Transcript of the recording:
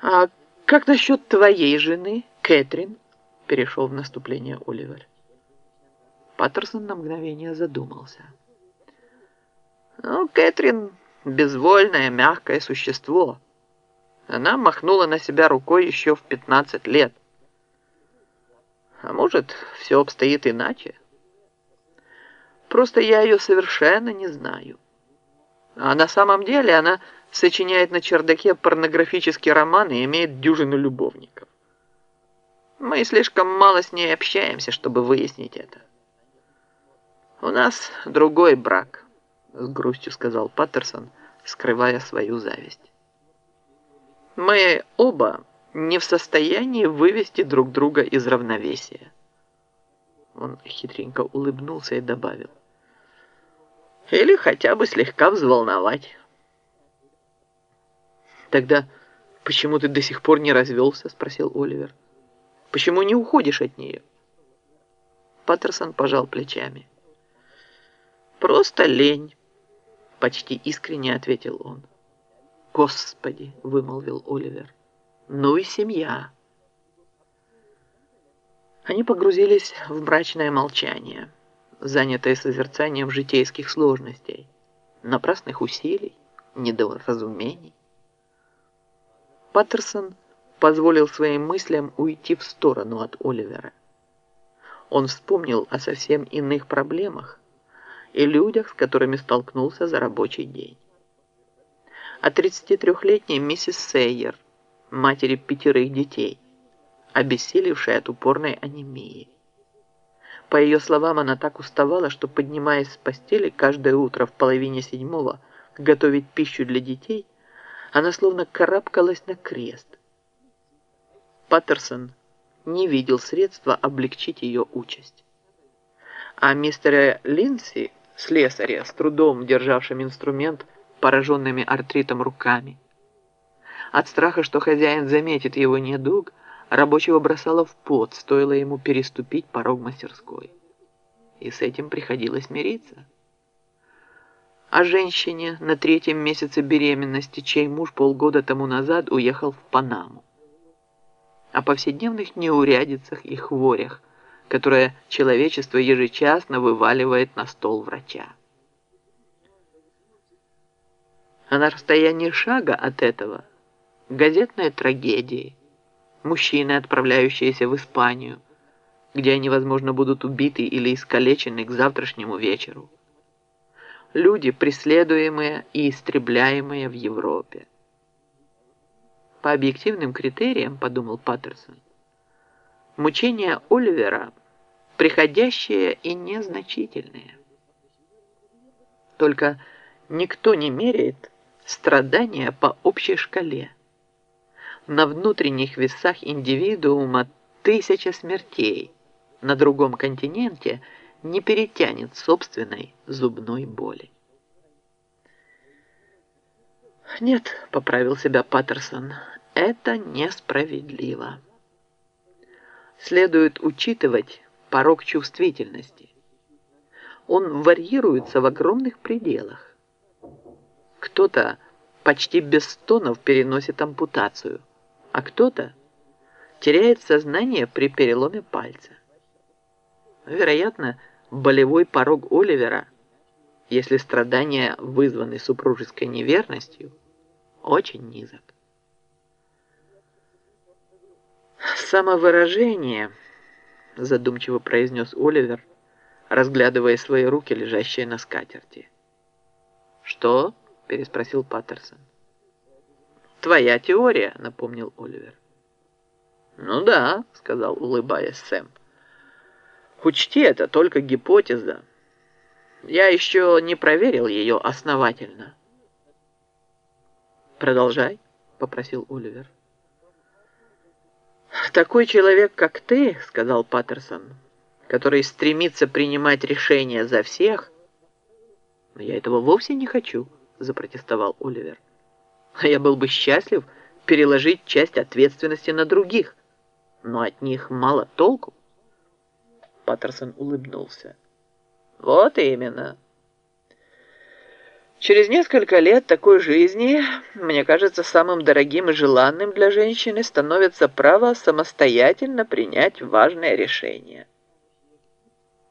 «А как насчет твоей жены, Кэтрин?» перешел в наступление Оливер. Паттерсон на мгновение задумался. «Ну, Кэтрин — безвольное, мягкое существо. Она махнула на себя рукой еще в 15 лет. А может, все обстоит иначе? Просто я ее совершенно не знаю. А на самом деле она сочиняет на чердаке порнографические романы и имеет дюжину любовников. Мы слишком мало с ней общаемся, чтобы выяснить это. У нас другой брак, с грустью сказал Паттерсон, скрывая свою зависть. Мы оба не в состоянии вывести друг друга из равновесия. Он хитренько улыбнулся и добавил. Или хотя бы слегка взволновать. «Тогда почему ты до сих пор не развелся?» – спросил Оливер. «Почему не уходишь от нее?» Паттерсон пожал плечами. «Просто лень», – почти искренне ответил он. «Господи!» – вымолвил Оливер. «Ну и семья!» Они погрузились в мрачное молчание, занятое созерцанием житейских сложностей, напрасных усилий, недоразумений. Паттерсон позволил своим мыслям уйти в сторону от Оливера. Он вспомнил о совсем иных проблемах и людях, с которыми столкнулся за рабочий день. О 33-летней миссис Сейер, матери пятерых детей, обессилевшей от упорной анемии. По ее словам, она так уставала, что, поднимаясь с постели каждое утро в половине седьмого готовить пищу для детей – она словно карабкалась на крест. Паттерсон не видел средства облегчить ее участь. А мистера Линси, слесаря, с трудом державшим инструмент, пораженными артритом руками. От страха, что хозяин заметит его недуг, рабочего бросало в пот, стоило ему переступить порог мастерской. И с этим приходилось мириться о женщине на третьем месяце беременности, чей муж полгода тому назад уехал в Панаму, о повседневных неурядицах и хворях, которые человечество ежечасно вываливает на стол врача. А на расстоянии шага от этого газетные трагедии, мужчины, отправляющиеся в Испанию, где они, возможно, будут убиты или искалечены к завтрашнему вечеру, люди, преследуемые и истребляемые в Европе. По объективным критериям, подумал Паттерсон, мучения Оливера приходящие и незначительные. Только никто не меряет страдания по общей шкале. На внутренних весах индивидуума тысяча смертей, на другом континенте – не перетянет собственной зубной боли. «Нет», — поправил себя Паттерсон, — «это несправедливо. Следует учитывать порог чувствительности. Он варьируется в огромных пределах. Кто-то почти без стонов переносит ампутацию, а кто-то теряет сознание при переломе пальца. Вероятно, болевой порог Оливера, если страдания вызваны супружеской неверностью, очень низок. «Самовыражение», – задумчиво произнес Оливер, разглядывая свои руки, лежащие на скатерти. «Что?» – переспросил Паттерсон. «Твоя теория», – напомнил Оливер. «Ну да», – сказал, улыбаясь Сэм. Учти, это только гипотеза. Я еще не проверил ее основательно. «Продолжай», — попросил Оливер. «Такой человек, как ты, — сказал Паттерсон, — который стремится принимать решения за всех, но я этого вовсе не хочу, — запротестовал Оливер. Я был бы счастлив переложить часть ответственности на других, но от них мало толку. Паттерсон улыбнулся. «Вот именно. Через несколько лет такой жизни, мне кажется, самым дорогим и желанным для женщины становится право самостоятельно принять важное решение.